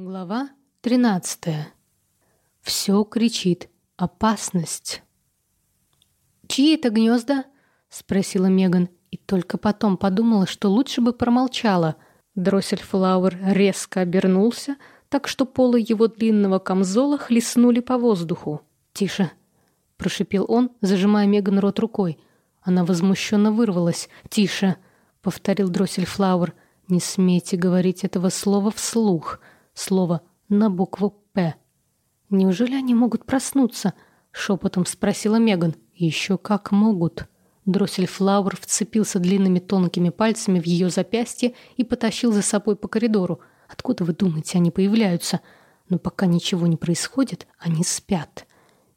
Глава 13. Все кричит «Опасность!». «Чьи это гнезда?» — спросила Меган, и только потом подумала, что лучше бы промолчала. Дроссельфлауэр резко обернулся, так что полы его длинного камзола хлестнули по воздуху. «Тише!» — прошипел он, зажимая Меган рот рукой. Она возмущенно вырвалась. «Тише!» — повторил Дроссельфлауэр. «Не смейте говорить этого слова вслух!» Слово на букву «П». «Неужели они могут проснуться?» — шепотом спросила Меган. «Еще как могут». Дроссельфлауэр вцепился длинными тонкими пальцами в ее запястье и потащил за собой по коридору. «Откуда вы думаете, они появляются?» «Но пока ничего не происходит, они спят.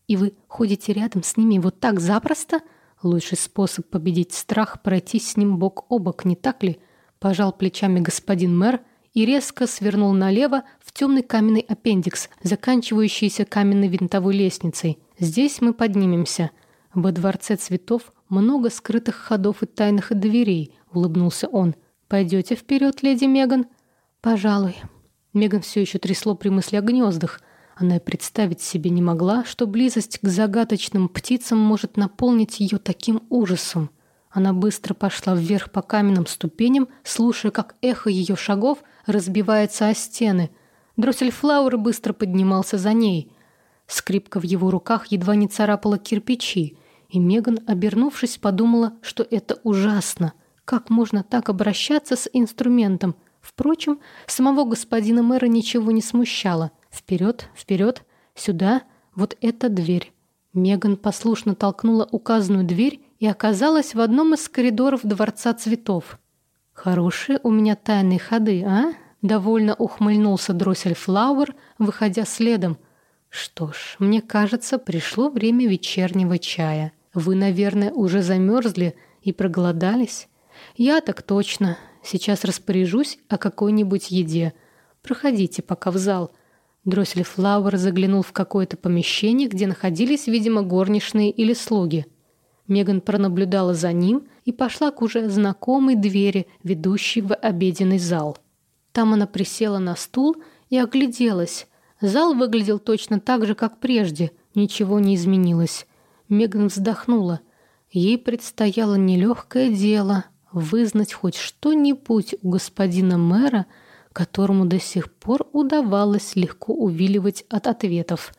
И вы ходите рядом с ними вот так запросто?» «Лучший способ победить страх — пройтись с ним бок о бок, не так ли?» Пожал плечами господин мэр и резко свернул налево в темный каменный аппендикс, заканчивающийся каменной винтовой лестницей. Здесь мы поднимемся. Во дворце цветов много скрытых ходов и тайных дверей, улыбнулся он. Пойдете вперед, леди Меган? Пожалуй. Меган все еще трясло при мысли о гнездах. Она и представить себе не могла, что близость к загадочным птицам может наполнить ее таким ужасом. Она быстро пошла вверх по каменным ступеням, слушая, как эхо ее шагов разбивается о стены. Дроссельфлауэр быстро поднимался за ней. Скрипка в его руках едва не царапала кирпичи, и Меган, обернувшись, подумала, что это ужасно. Как можно так обращаться с инструментом? Впрочем, самого господина мэра ничего не смущало. Вперед, вперед, сюда, вот эта дверь. Меган послушно толкнула указанную дверь и оказалась в одном из коридоров Дворца цветов. «Хорошие у меня тайные ходы, а?» Довольно ухмыльнулся Дроссель Флауэр, выходя следом. «Что ж, мне кажется, пришло время вечернего чая. Вы, наверное, уже замерзли и проголодались? Я так точно. Сейчас распоряжусь о какой-нибудь еде. Проходите пока в зал». Дроссель Флауэр заглянул в какое-то помещение, где находились, видимо, горничные или слуги. Меган пронаблюдала за ним и пошла к уже знакомой двери, ведущей в обеденный зал. Там она присела на стул и огляделась. Зал выглядел точно так же, как прежде, ничего не изменилось. Меган вздохнула. Ей предстояло нелегкое дело вызнать хоть что-нибудь у господина мэра, которому до сих пор удавалось легко увиливать от ответов.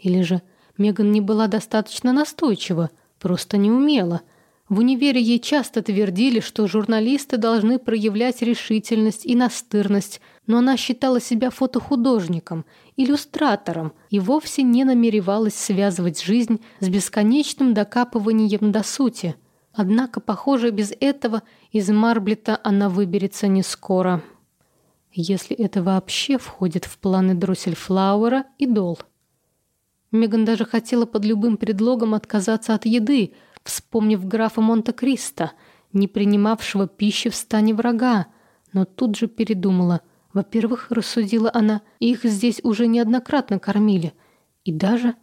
Или же Меган не была достаточно настойчива, просто не умела – в универе ей часто твердили, что журналисты должны проявлять решительность и настырность, но она считала себя фотохудожником, иллюстратором и вовсе не намеревалась связывать жизнь с бесконечным докапыванием до сути. Однако, похоже, без этого из Марблета она выберется не скоро. Если это вообще входит в планы Дроссельфлауэра и Дол. Меган даже хотела под любым предлогом отказаться от еды – вспомнив графа Монте-Кристо, не принимавшего пищи в стане врага, но тут же передумала. Во-первых, рассудила она, их здесь уже неоднократно кормили. И даже,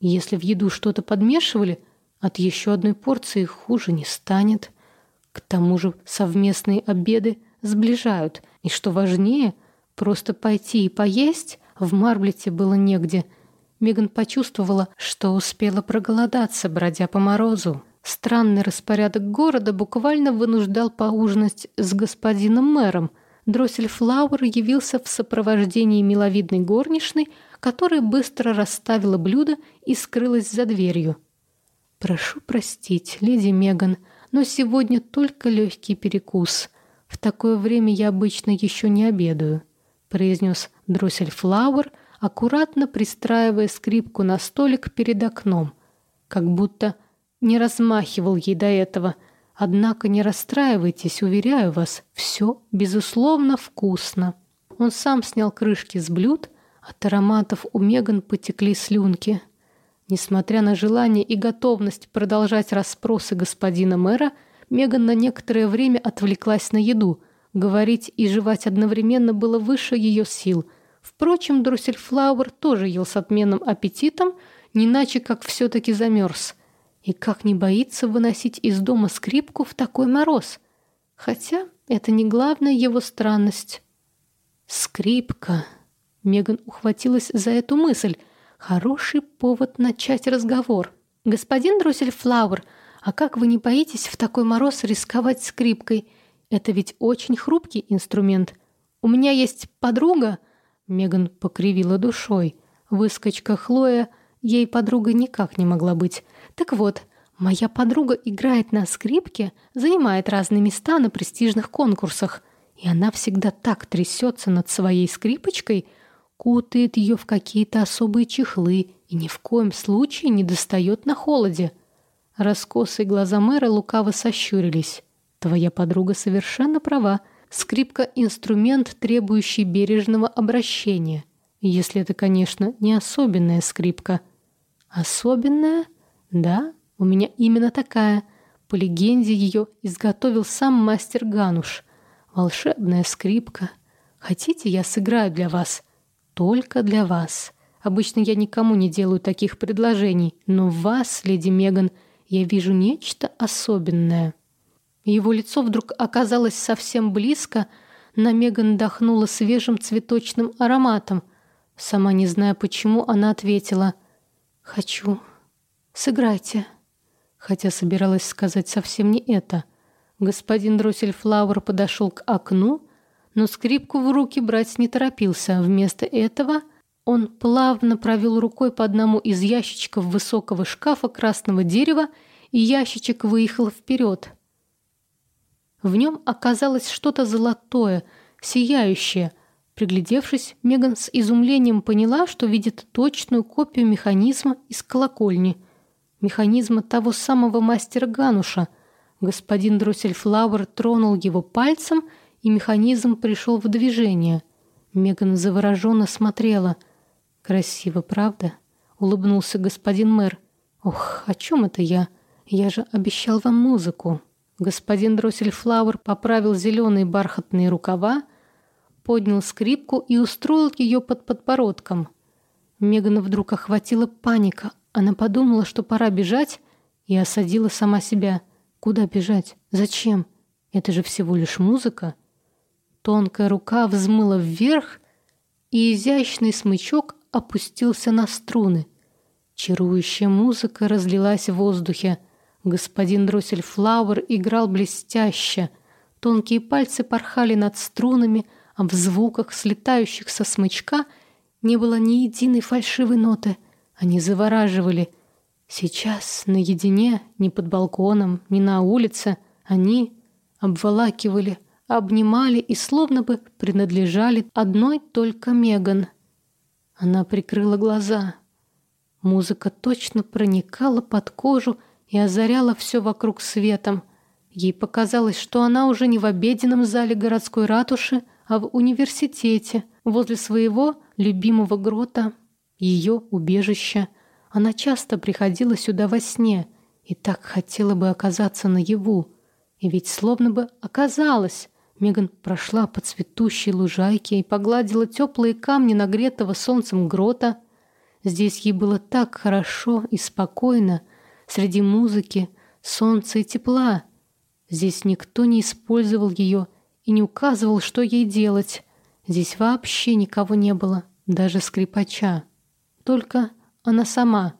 если в еду что-то подмешивали, от еще одной порции хуже не станет. К тому же совместные обеды сближают. И что важнее, просто пойти и поесть в Марблете было негде – Меган почувствовала, что успела проголодаться, бродя по морозу. Странный распорядок города буквально вынуждал поужинать с господином мэром. Дроссель Флауэр явился в сопровождении миловидной горничной, которая быстро расставила блюдо и скрылась за дверью. «Прошу простить, леди Меган, но сегодня только легкий перекус. В такое время я обычно еще не обедаю», — произнес Дроссель Флауэр, аккуратно пристраивая скрипку на столик перед окном, как будто не размахивал ей до этого. Однако не расстраивайтесь, уверяю вас, все, безусловно, вкусно. Он сам снял крышки с блюд, от ароматов у Меган потекли слюнки. Несмотря на желание и готовность продолжать расспросы господина мэра, Меган на некоторое время отвлеклась на еду. Говорить и жевать одновременно было выше ее сил – Впрочем, Дроссельфлауэр тоже ел с отменным аппетитом, не иначе как все-таки замерз. И как не боится выносить из дома скрипку в такой мороз? Хотя это не главная его странность. Скрипка. Меган ухватилась за эту мысль. Хороший повод начать разговор. «Господин Дроссельфлауэр, а как вы не боитесь в такой мороз рисковать скрипкой? Это ведь очень хрупкий инструмент. У меня есть подруга...» Меган покривила душой. Выскочка Хлоя ей подруга никак не могла быть. «Так вот, моя подруга играет на скрипке, занимает разные места на престижных конкурсах, и она всегда так трясется над своей скрипочкой, кутает ее в какие-то особые чехлы и ни в коем случае не достает на холоде». Раскосые глаза мэра лукаво сощурились. «Твоя подруга совершенно права. Скрипка — инструмент, требующий бережного обращения. Если это, конечно, не особенная скрипка. Особенная? Да, у меня именно такая. По легенде ее изготовил сам мастер Гануш. Волшебная скрипка. Хотите, я сыграю для вас? Только для вас. Обычно я никому не делаю таких предложений, но вас, леди Меган, я вижу нечто особенное. Его лицо вдруг оказалось совсем близко, на Меган дохнуло свежим цветочным ароматом. Сама не зная почему, она ответила «Хочу. Сыграйте». Хотя собиралась сказать совсем не это. Господин Дроссельфлауэр подошел к окну, но скрипку в руки брать не торопился. Вместо этого он плавно провел рукой по одному из ящичков высокого шкафа красного дерева, и ящичек выехал вперед. В нем оказалось что-то золотое, сияющее. Приглядевшись, Меган с изумлением поняла, что видит точную копию механизма из колокольни. Механизма того самого мастера Гануша. Господин Дроссельфлауэр тронул его пальцем, и механизм пришел в движение. Меган завороженно смотрела. «Красиво, правда?» — улыбнулся господин мэр. «Ох, о чем это я? Я же обещал вам музыку». Господин Дроссельфлауэр поправил зеленые бархатные рукава, поднял скрипку и устроил ее под подбородком. Мегана вдруг охватила паника. Она подумала, что пора бежать, и осадила сама себя. Куда бежать? Зачем? Это же всего лишь музыка. Тонкая рука взмыла вверх, и изящный смычок опустился на струны. Чарующая музыка разлилась в воздухе — Господин Дроссельфлауэр играл блестяще. Тонкие пальцы порхали над струнами, а в звуках, слетающих со смычка, не было ни единой фальшивой ноты. Они завораживали. Сейчас, наедине, ни под балконом, ни на улице, они обволакивали, обнимали и словно бы принадлежали одной только Меган. Она прикрыла глаза. Музыка точно проникала под кожу и озаряла все вокруг светом. Ей показалось, что она уже не в обеденном зале городской ратуши, а в университете, возле своего любимого грота, ее убежища. Она часто приходила сюда во сне и так хотела бы оказаться наяву. И ведь словно бы оказалась. Меган прошла по цветущей лужайке и погладила теплые камни нагретого солнцем грота. Здесь ей было так хорошо и спокойно, среди музыки, солнца и тепла. Здесь никто не использовал ее и не указывал, что ей делать. Здесь вообще никого не было, даже скрипача. Только она сама.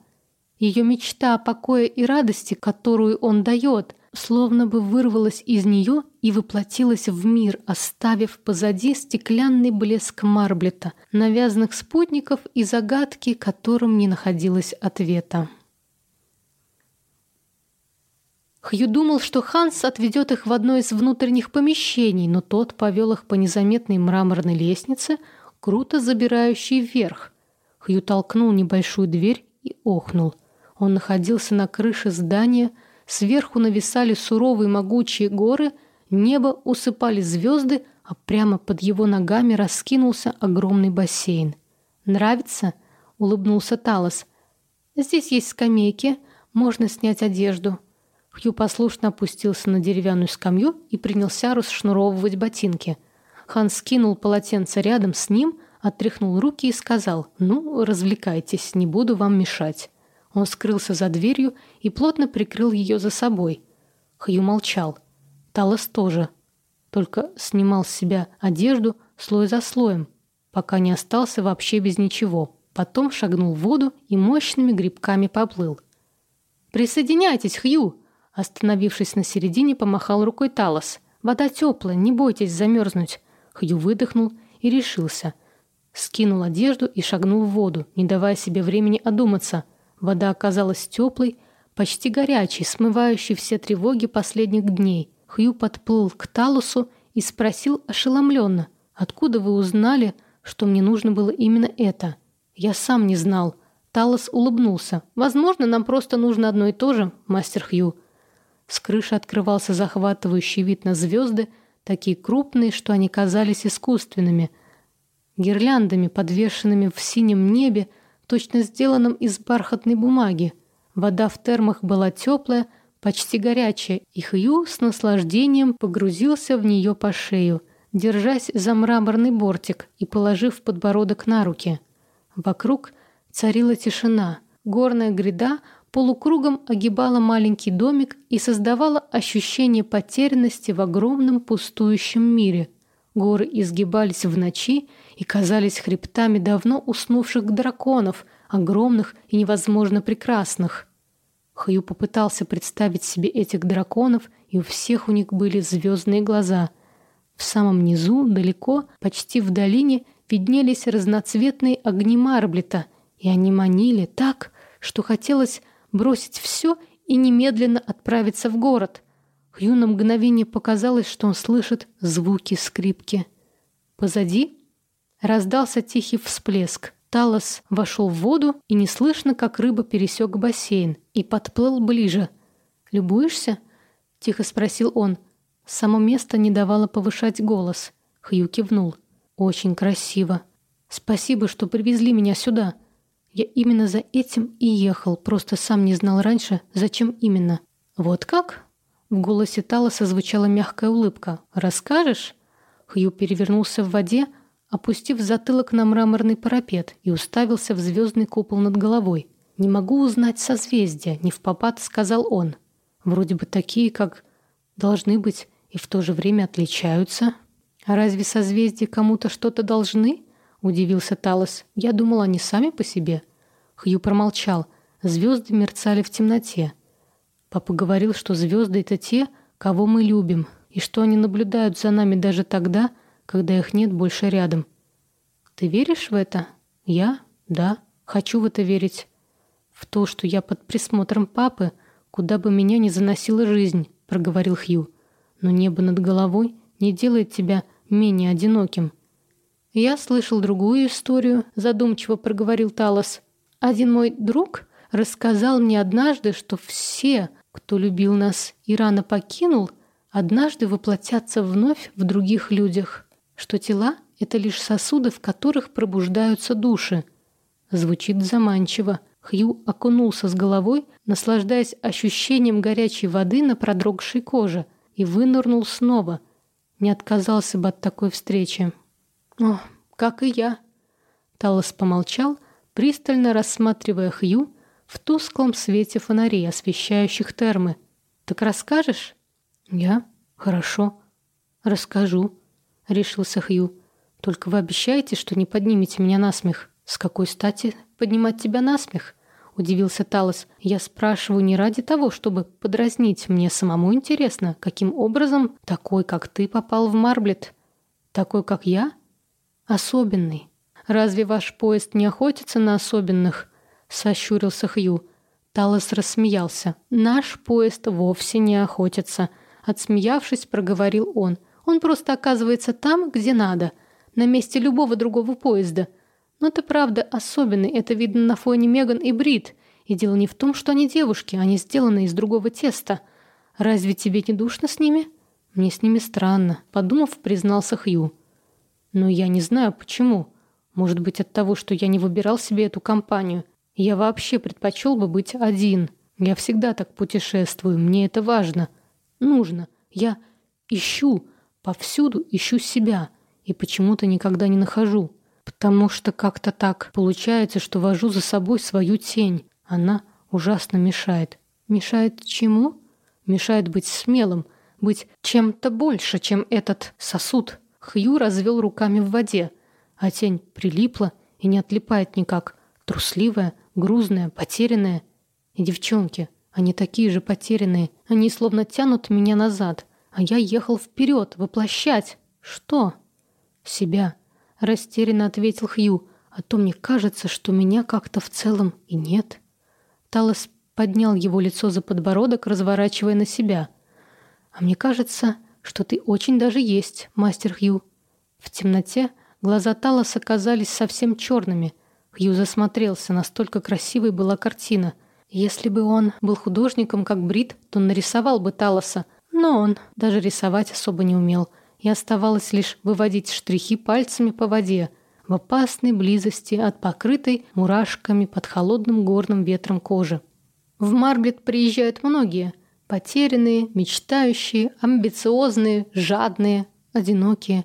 Ее мечта о покое и радости, которую он дает, словно бы вырвалась из нее и воплотилась в мир, оставив позади стеклянный блеск Марблета, навязанных спутников и загадки, которым не находилось ответа. Хью думал, что Ханс отведет их в одно из внутренних помещений, но тот повел их по незаметной мраморной лестнице, круто забирающей вверх. Хью толкнул небольшую дверь и охнул. Он находился на крыше здания, сверху нависали суровые могучие горы, небо усыпали звезды, а прямо под его ногами раскинулся огромный бассейн. «Нравится?» — улыбнулся Талос. «Здесь есть скамейки, можно снять одежду». Хью послушно опустился на деревянную скамью и принялся расшнуровывать ботинки. Ханс скинул полотенце рядом с ним, отряхнул руки и сказал «Ну, развлекайтесь, не буду вам мешать». Он скрылся за дверью и плотно прикрыл ее за собой. Хью молчал. Талос тоже. Только снимал с себя одежду слой за слоем. пока не остался вообще без ничего. Потом шагнул в воду и мощными грибками поплыл. «Присоединяйтесь, Хью!» Остановившись на середине, помахал рукой Талос. «Вода теплая, не бойтесь замерзнуть!» Хью выдохнул и решился. Скинул одежду и шагнул в воду, не давая себе времени одуматься. Вода оказалась теплой, почти горячей, смывающей все тревоги последних дней. Хью подплыл к Талосу и спросил ошеломленно, «Откуда вы узнали, что мне нужно было именно это?» «Я сам не знал». Талос улыбнулся. «Возможно, нам просто нужно одно и то же, мастер Хью». С крыши открывался захватывающий вид на звезды, такие крупные, что они казались искусственными. Гирляндами, подвешенными в синем небе, точно сделанном из бархатной бумаги. Вода в термах была теплая, почти горячая, и Хью с наслаждением погрузился в нее по шею, держась за мраморный бортик и положив подбородок на руки. Вокруг царила тишина. Горная гряда полукругом огибала маленький домик и создавала ощущение потерянности в огромном пустующем мире. Горы изгибались в ночи и казались хребтами давно уснувших драконов, огромных и невозможно прекрасных. Хью попытался представить себе этих драконов, и у всех у них были звездные глаза. В самом низу, далеко, почти в долине, виднелись разноцветные огни Марблета, и они манили так, что хотелось бросить все и немедленно отправиться в город. Хью на мгновение показалось, что он слышит звуки скрипки. Позади раздался тихий всплеск. Талос вошел в воду и неслышно, как рыба, пересек бассейн и подплыл ближе. «Любуешься?» — тихо спросил он. Само место не давало повышать голос. Хью кивнул. Очень красиво. Спасибо, что привезли меня сюда. Я именно за этим и ехал, просто сам не знал раньше, зачем именно. Вот как? В голосе Талоса звучала мягкая улыбка. Расскажешь? Хью перевернулся в воде, опустив затылок на мраморный парапет и уставился в звездный купол над головой. «Не могу узнать созвездия», — не в попад сказал он. «Вроде бы такие, как должны быть, и в то же время отличаются». «А разве созвездия кому-то что-то должны?» — удивился Талос. «Я думал, они сами по себе». Хью промолчал. Звезды мерцали в темноте. Папа говорил, что звезды — это те, кого мы любим, и что они наблюдают за нами даже тогда, когда их нет больше рядом. «Ты веришь в это?» «Я? Да. Хочу в это верить. В то, что я под присмотром папы, куда бы меня ни заносила жизнь», — проговорил Хью. «Но небо над головой не делает тебя менее одиноким. Я слышал другую историю, задумчиво проговорил Талос. Один мой друг рассказал мне однажды, что все, кто любил нас и рано покинул, однажды воплотятся вновь в других людях, что тела — это лишь сосуды, в которых пробуждаются души. Звучит заманчиво. Хью окунулся с головой, наслаждаясь ощущением горячей воды на продрогшей коже, и вынырнул снова — не отказался бы от такой встречи. О, как и я. Талос помолчал, пристально рассматривая Хью в тусклом свете фонарей, освещающих термы. Так расскажешь? Я? Хорошо. Расскажу, решился Хью. Только вы обещаете, что не поднимете меня на смех? С какой стати поднимать тебя на смех? — удивился Талос. «Я спрашиваю не ради того, чтобы подразнить. Мне самому интересно, каким образом такой, как ты, попал в Марблет? Такой, как я? Особенный. Разве ваш поезд не охотится на особенных?» — сощурился Хью. Талос рассмеялся. «Наш поезд вовсе не охотится», — отсмеявшись, проговорил он. «Он просто оказывается там, где надо, на месте любого другого поезда». Но ты правда особенный, это видно на фоне Меган и Брит. И дело не в том, что они девушки, они сделаны из другого теста. Разве тебе не душно с ними? Мне с ними странно, подумав, признался Хью. Но я не знаю, почему. Может быть, от того, что я не выбирал себе эту компанию. Я вообще предпочел бы быть один. Я всегда так путешествую, мне это важно. Нужно. Я ищу, повсюду ищу себя. И почему-то никогда не нахожу. Потому что как-то так получается, что вожу за собой свою тень. Она ужасно мешает. Мешает чему? Мешает быть смелым, быть чем-то больше, чем этот сосуд. Хью развел руками в воде. а тень прилипла и не отлипает никак. Трусливая, грузная, потерянная. И девчонки, они такие же потерянные. Они словно тянут меня назад. А я ехал вперед, воплощать. Что? Себя. Растерянно ответил Хью. А то мне кажется, что меня как-то в целом и нет. Талос поднял его лицо за подбородок, разворачивая на себя. А мне кажется, что ты очень даже есть, мастер Хью. В темноте глаза Талоса казались совсем черными. Хью засмотрелся, настолько красивой была картина. Если бы он был художником, как Брит, то нарисовал бы Талоса, но он даже рисовать особо не умел, и оставалось лишь выводить штрихи пальцами по воде, в опасной близости от покрытой мурашками под холодным горным ветром кожи. В Марблет приезжают многие, потерянные, мечтающие, амбициозные, жадные, одинокие.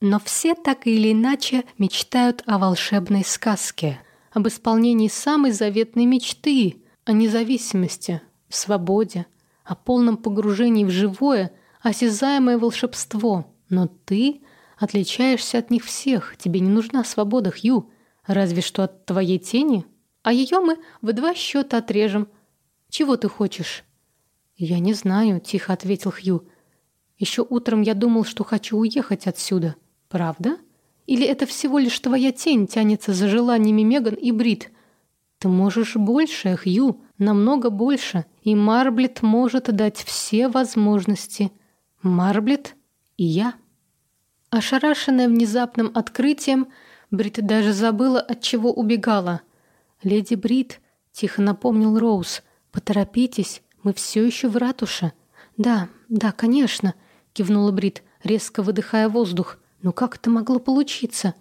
Но все так или иначе мечтают о волшебной сказке, об исполнении самой заветной мечты, о независимости, свободе, о полном погружении в живое, осязаемое волшебство. Но ты отличаешься от них всех, тебе не нужна свобода, Хью, разве что от твоей тени. А ее мы в два счета отрежем. Чего ты хочешь?» «Я не знаю», — тихо ответил Хью. «Еще утром я думал, что хочу уехать отсюда. Правда? Или это всего лишь твоя тень тянется за желаниями Меган и Брит? Ты можешь больше, Хью, намного больше, и Марблет может дать все возможности. Марблет и я». Ошарашенная внезапным открытием, Брит даже забыла, от чего убегала. «Леди Брит», — тихо напомнил Роуз, — «поторопитесь, мы все еще в ратуше». «Да, да, конечно», — кивнула Брит, резко выдыхая воздух. «Но как это могло получиться?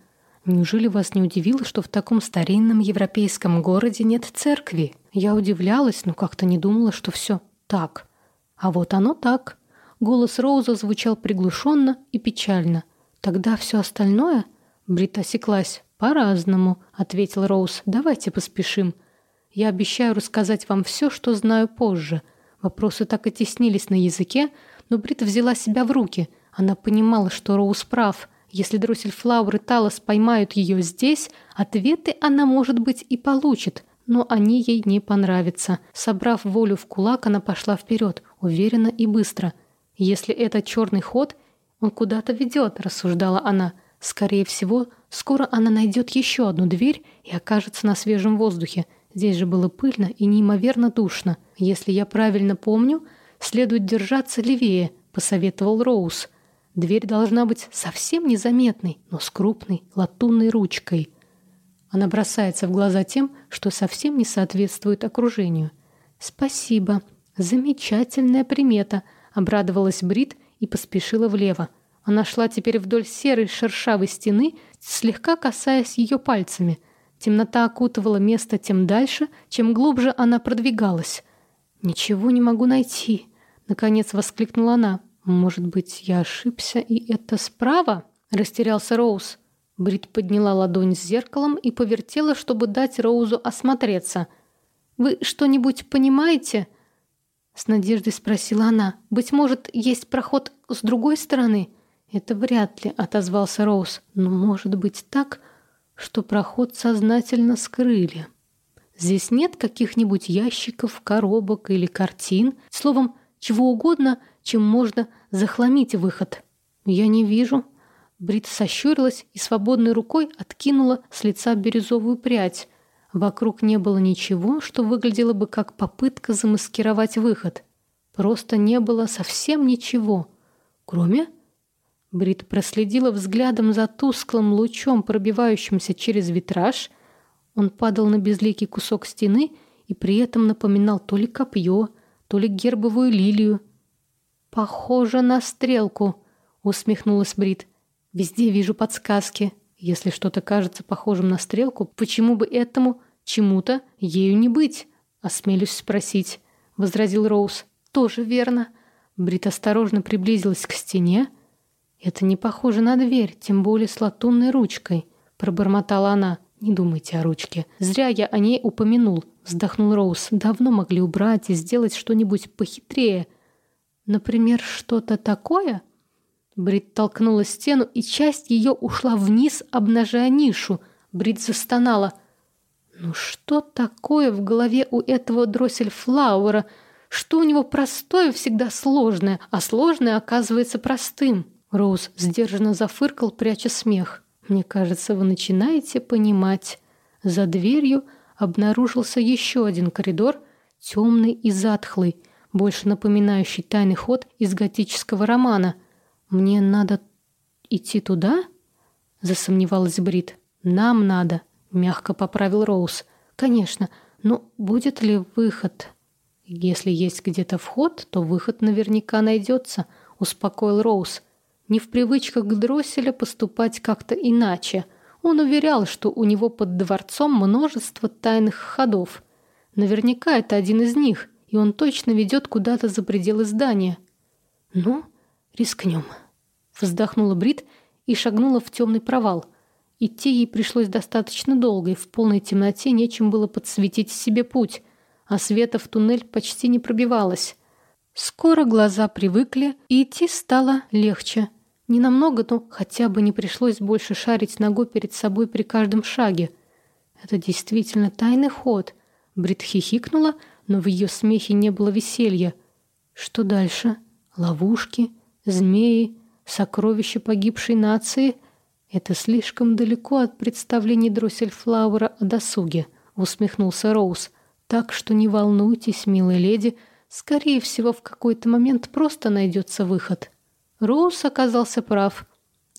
Неужели вас не удивило, что в таком старинном европейском городе нет церкви? Я удивлялась, но как-то не думала, что все так. А вот оно так». Голос Роуза звучал приглушенно и печально. «Тогда все остальное?» Брит осеклась. «По-разному», — ответил Роуз. «Давайте поспешим. Я обещаю рассказать вам все, что знаю позже. Вопросы так и теснились на языке, но Брит взяла себя в руки. Она понимала, что Роуз прав. Если Дроссельфлауэр и Талос поймают ее здесь, ответы она, может быть, и получит, но они ей не понравятся. Собрав волю в кулак, она пошла вперед, уверенно и быстро. «Если это черный ход, он куда-то ведет», — рассуждала она. «Скорее всего, скоро она найдет еще одну дверь и окажется на свежем воздухе. Здесь же было пыльно и неимоверно душно. Если я правильно помню, следует держаться левее, посоветовал Роуз. Дверь должна быть совсем незаметной, но с крупной латунной ручкой. Она бросается в глаза тем, что совсем не соответствует окружению. «Спасибо. Замечательная примета», — обрадовалась Брит и поспешила влево. Она шла теперь вдоль серой шершавой стены, слегка касаясь ее пальцами — Темнота окутывала место тем дальше, чем глубже она продвигалась. «Ничего не могу найти», — наконец воскликнула она. «Может быть, я ошибся, и это справа?» — растерялся Роуз. Брит подняла ладонь с зеркалом и повертела, чтобы дать Роузу осмотреться. «Вы что-нибудь понимаете?» С надеждой спросила она. «Быть может, есть проход с другой стороны?» «Это вряд ли», — отозвался Роуз. «Но может быть так, что проход сознательно скрыли. Здесь нет каких-нибудь ящиков, коробок или картин, словом, чего угодно, чем можно захламить выход. Я не вижу. Брит сощурилась и свободной рукой откинула с лица бирюзовую прядь. Вокруг не было ничего, что выглядело бы как попытка замаскировать выход. Просто не было совсем ничего, кроме Брит проследила взглядом за тусклым лучом, пробивающимся через витраж. Он падал на безликий кусок стены и при этом напоминал то ли копье, то ли гербовую лилию. «Похоже на стрелку», — усмехнулась Брит. «Везде вижу подсказки. Если что-то кажется похожим на стрелку, почему бы этому чему-то ею не быть?» — осмелюсь спросить, — возразил Роуз. «Тоже верно». Брит осторожно приблизилась к стене, — «Это не похоже на дверь, тем более с латунной ручкой», — пробормотала она. «Не думайте о ручке. Зря я о ней упомянул», — вздохнул Роуз. «Давно могли убрать и сделать что-нибудь похитрее. Например, что-то такое?» Брит толкнула стену, и часть ее ушла вниз, обнажая нишу. Брит застонала. Ну что такое в голове у этого дроссельфлауэра? Что у него простое всегда сложное, а сложное оказывается простым? Роуз сдержанно зафыркал, пряча смех. Мне кажется, вы начинаете понимать. За дверью обнаружился еще один коридор, темный и затхлый, больше напоминающий тайный ход из готического романа. Мне надо идти туда? Засомневалась Брит. Нам надо, мягко поправил Роуз. Конечно, но будет ли выход? Если есть где-то вход, то выход наверняка найдется, успокоил Роуз. Не в привычках Дросселя поступать как-то иначе. Он уверял, что у него под дворцом множество тайных ходов. Наверняка это один из них, и он точно ведет куда-то за пределы здания. «Ну, рискнем», — вздохнула Брит и шагнула в темный провал. Идти ей пришлось достаточно долго, и в полной темноте нечем было подсветить себе путь, а света в туннель почти не пробивалось. Скоро глаза привыкли, и идти стало легче. Не намного, но хотя бы не пришлось больше шарить ногой перед собой при каждом шаге. Это действительно тайный ход. Брит хихикнула, но в ее смехе не было веселья. Что дальше? Ловушки, змеи, сокровища погибшей нации? Это слишком далеко от представлений Дроссельфлауэра о досуге, усмехнулся Роуз. Так что не волнуйтесь, милая леди, скорее всего, в какой-то момент просто найдется выход. Роуз оказался прав.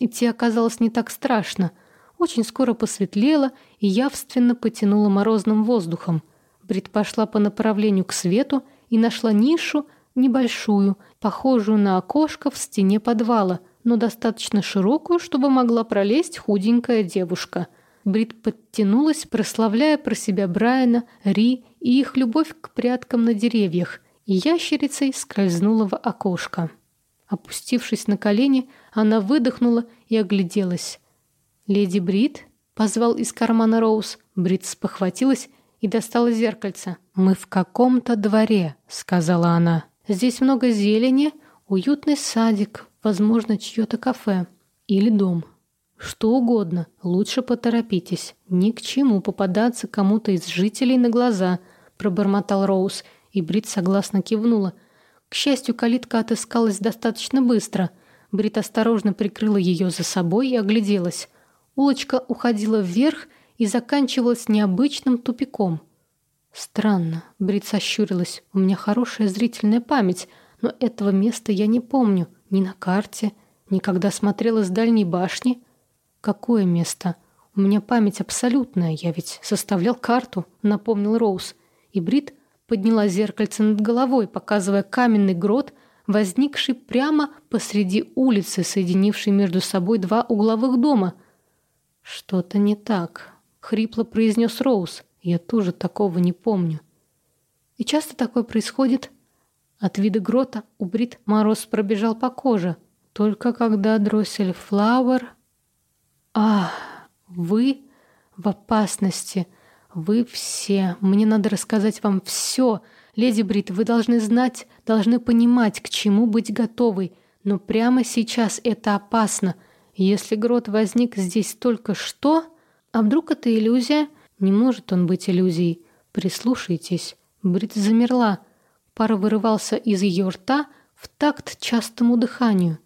Идти оказалось не так страшно. Очень скоро посветлело и явственно потянуло морозным воздухом. Брит пошла по направлению к свету и нашла нишу, небольшую, похожую на окошко в стене подвала, но достаточно широкую, чтобы могла пролезть худенькая девушка. Брит подтянулась, прославляя про себя Брайана, Ри и их любовь к пряткам на деревьях, и ящерицей скользнула в окошко. Опустившись на колени, она выдохнула и огляделась. «Леди Брит?» — позвал из кармана Роуз. Брит спохватилась и достала зеркальце. «Мы в каком-то дворе», — сказала она. «Здесь много зелени, уютный садик, возможно, чье-то кафе или дом. Что угодно, лучше поторопитесь. Ни к чему попадаться кому-то из жителей на глаза», — пробормотал Роуз, и Брит согласно кивнула — к счастью, калитка отыскалась достаточно быстро. Брит осторожно прикрыла ее за собой и огляделась. Улочка уходила вверх и заканчивалась необычным тупиком. Странно, Брит сощурилась. У меня хорошая зрительная память, но этого места я не помню ни на карте, ни когда смотрела с дальней башни. Какое место? У меня память абсолютная, я ведь составлял карту, напомнил Роуз. И Брит подняла зеркальце над головой, показывая каменный грот, возникший прямо посреди улицы, соединившей между собой два угловых дома. «Что-то не так», — хрипло произнес Роуз. «Я тоже такого не помню». «И часто такое происходит?» От вида грота у Брит мороз пробежал по коже. Только когда дроссель Флауэр... «А, вы в опасности!» Вы все. Мне надо рассказать вам все. Леди Брит, вы должны знать, должны понимать, к чему быть готовой. Но прямо сейчас это опасно. Если грот возник здесь только что... А вдруг это иллюзия? Не может он быть иллюзией. Прислушайтесь. Брит замерла. Пар вырывался из ее рта в такт частому дыханию.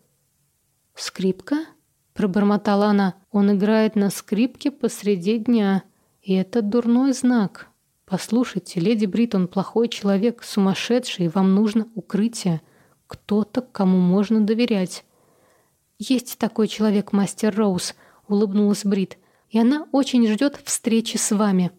«Скрипка?» — пробормотала она. «Он играет на скрипке посреди дня». И это дурной знак. Послушайте, леди Бритон плохой человек, сумасшедший, вам нужно укрытие. Кто-то, кому можно доверять. Есть такой человек, мастер Роуз, улыбнулась Брит. И она очень ждет встречи с вами.